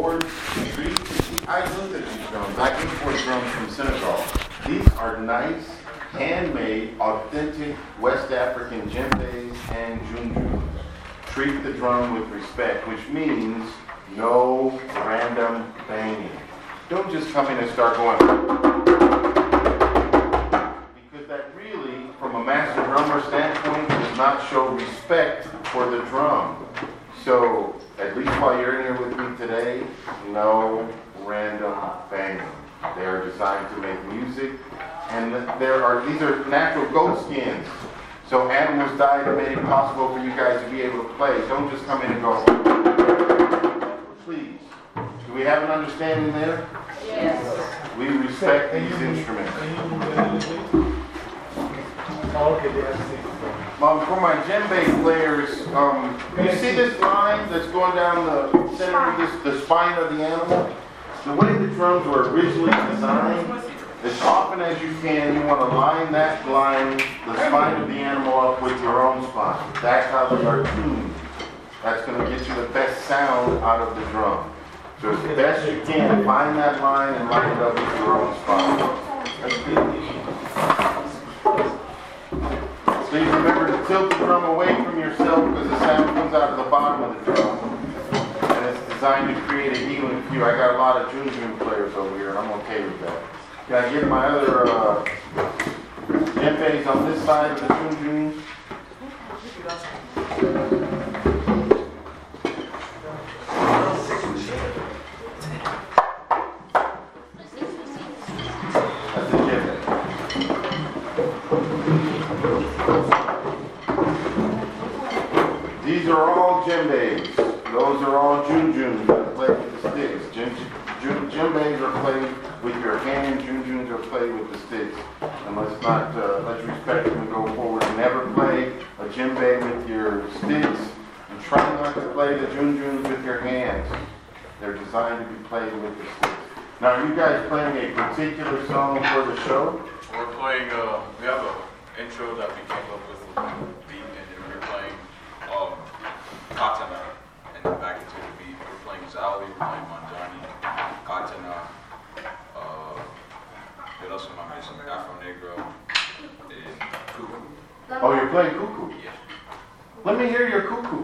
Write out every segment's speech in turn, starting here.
forward, retreat. I looked at these drums. I import drums from Senegal. These are nice, handmade, authentic West African djembes and junjus. Treat the drum with respect, which means no random banging. Don't just come in and start going. Because that really, from a master drummer standpoint, does not show respect for the drum. So, at least while you're in here with me today, no random banging. They are designed to make music. And there are, these are natural goat skins. So animals died and made it possible for you guys to be able to play. Don't just come in and go, please. Do we have an understanding there? Yes. We respect these instruments. Um, for my djembe players, um, you see this line that's going down the center of this, the spine of the animal? The way the drums were originally designed, as often as you can, you want to line that line, the spine of the animal up with your own spine. That's how they are tuned. That's going to get you the best sound out of the drum. So as best you can, find that line and line it up with your own spine. Please remember to tilt the drum away from yourself because the sound comes out of the bottom of the drum. And it's designed to create a healing cue. I got a lot of Junjun players over here and I'm okay with that. Can I get my other uh, on this side of the Junjuns? That's to be played with the sticks. Now, are you guys playing a particular song for the show? We're playing, uh, we have an intro that we came up with with the beat, and then we're playing um, Katana, and then back into the beat. We're playing Zali, we're playing Manjani, Katana, uh, what else am I missing? Afro Negro, and Kuku. Oh, you're playing Kuku. Yeah. Let me hear your Kuku.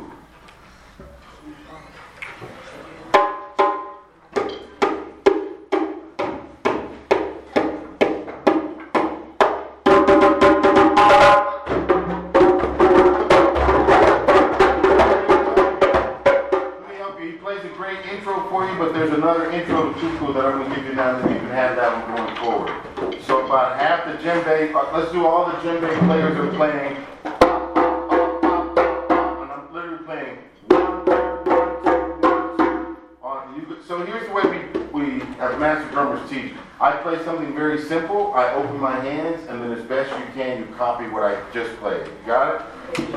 I open my hands, and then as best you can, you copy what I just played. Got it?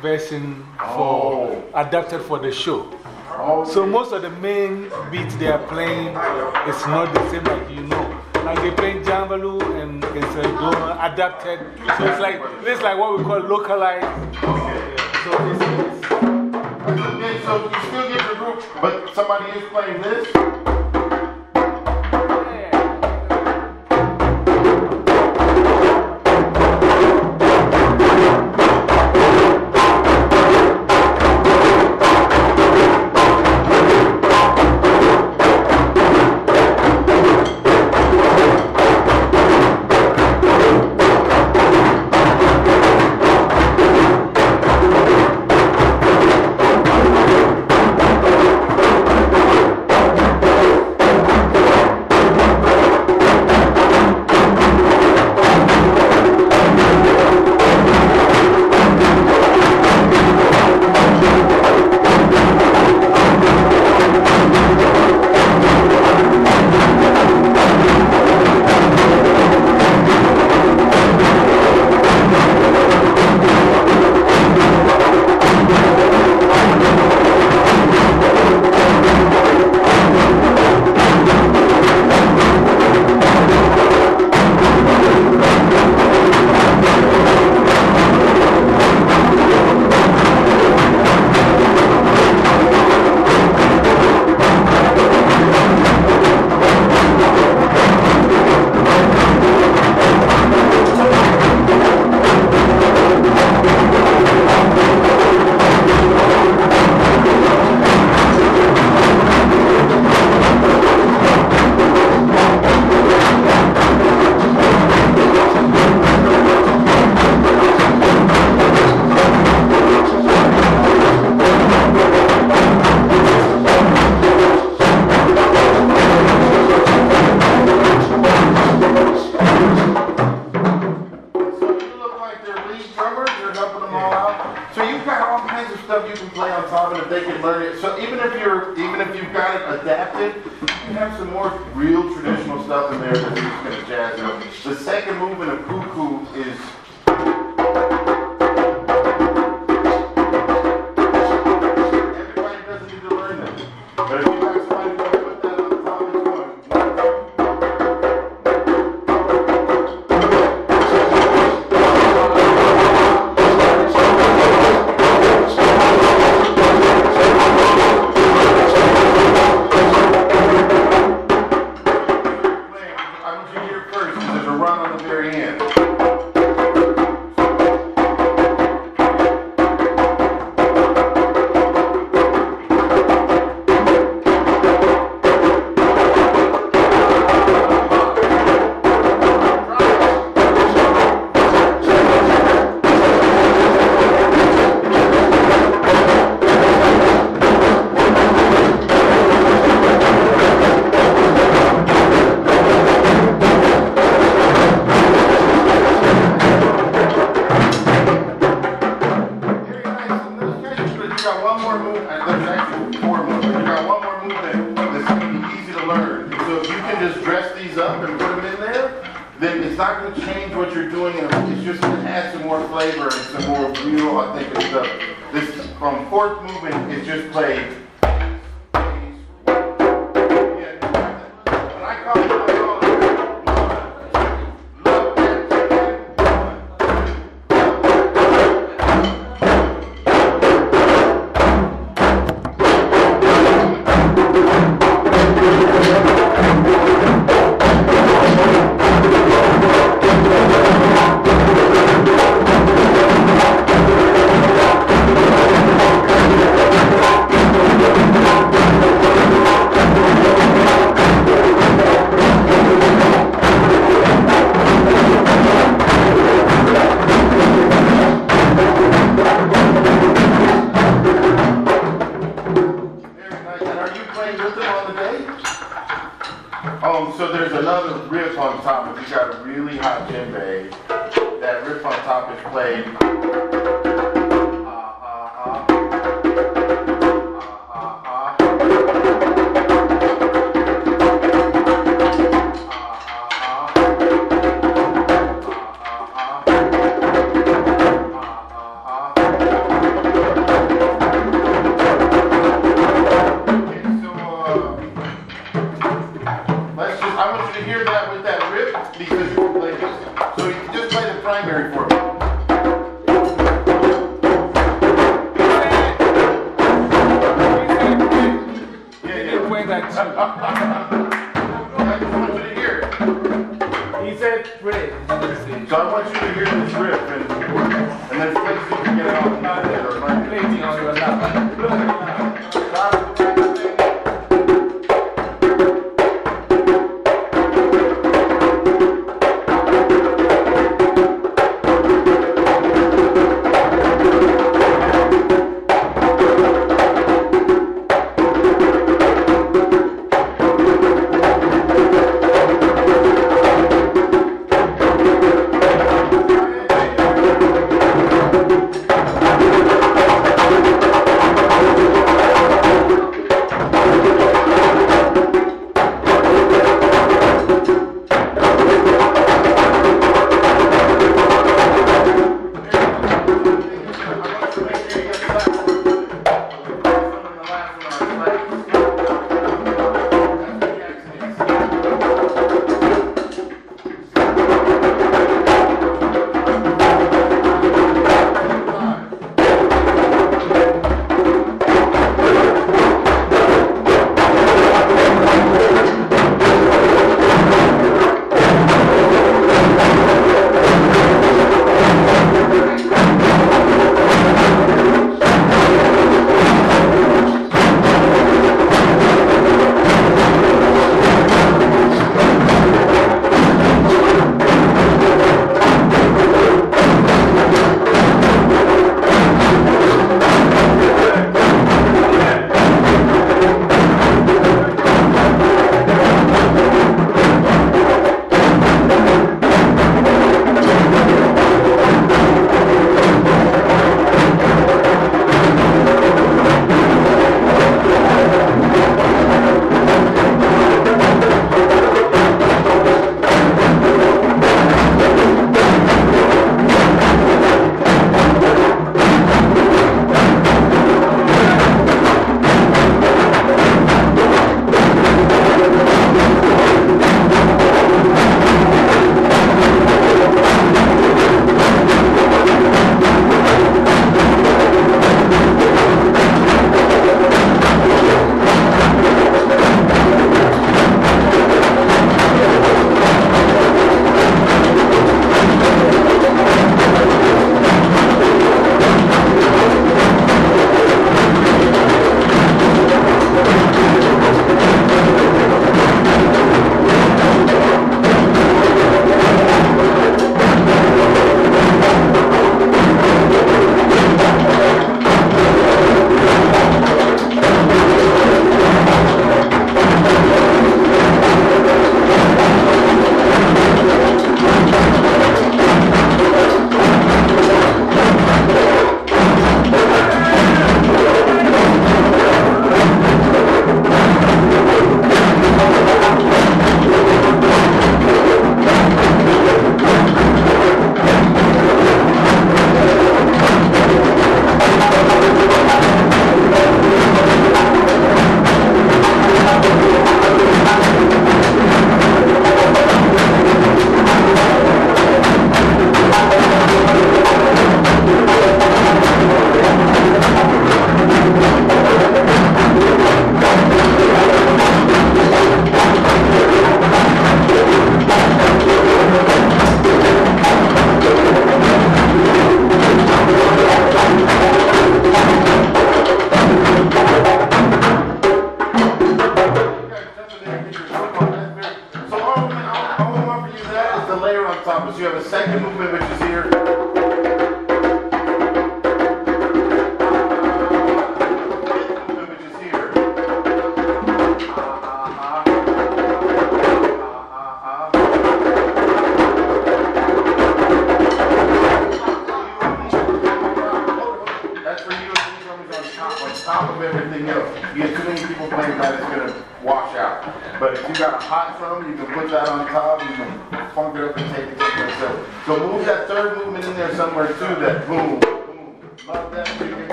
version for, adapted for the show. So most of the main beats they are playing is not the same like you know. Like they play Jambaloo and it's a adapted. So it's like, it's like what we call localized. So this is. So you still get the group, but somebody is playing this? stuff you can play on top, and if they can learn it. So even if you're, even if you've got it adapted, you can have some more real traditional stuff in there that we're just going to jazz up. The second movement of Kuku is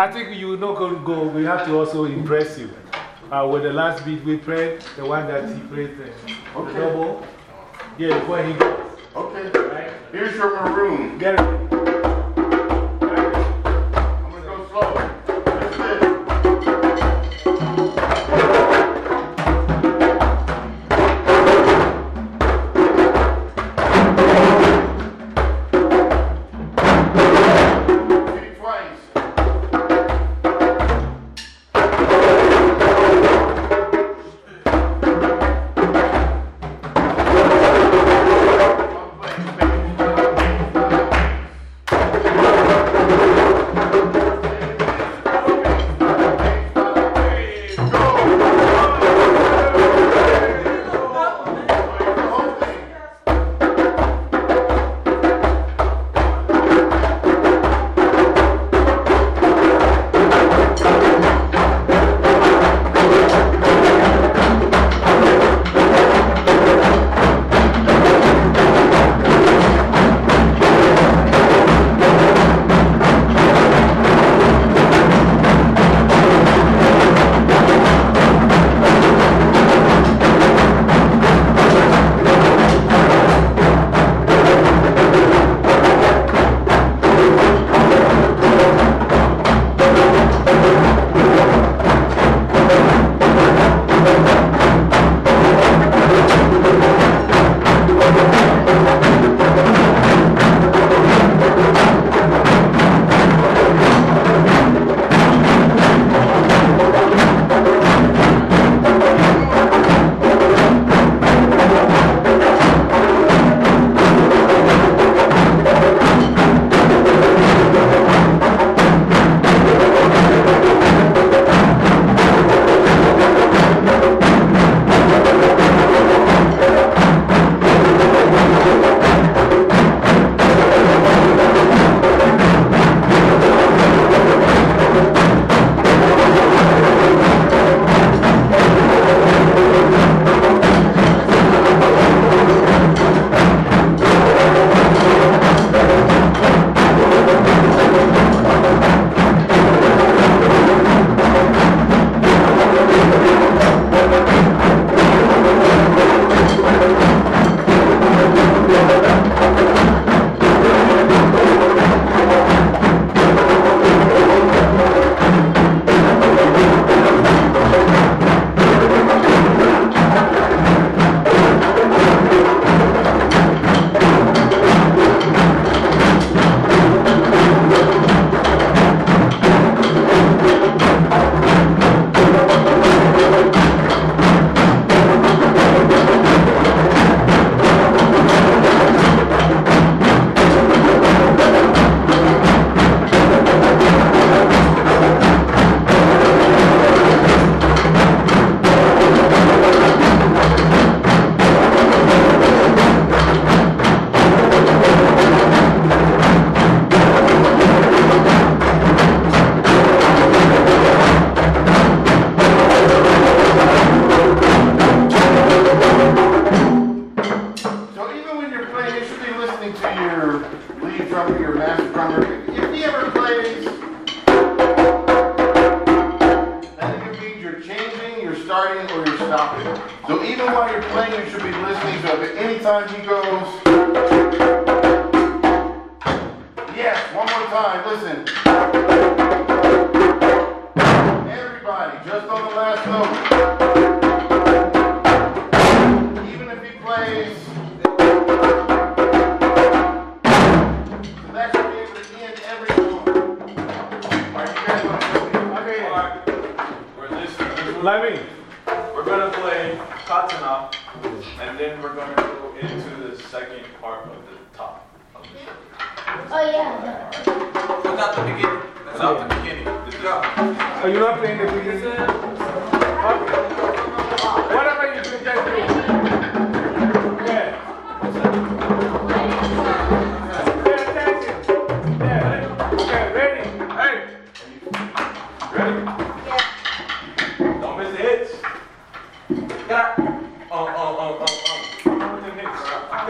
I think you're not going to go. We have to also impress you. Uh, with the last beat we prayed, the one that he prayed uh, okay. the double. Yeah, before he goes. Okay. Here's your maroon. Get it.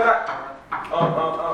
Hits? Get out. Um, um, um, um, um.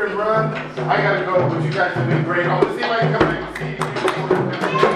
different run. I gotta go, but you guys have been great. I'm gonna see if I can come back and see you.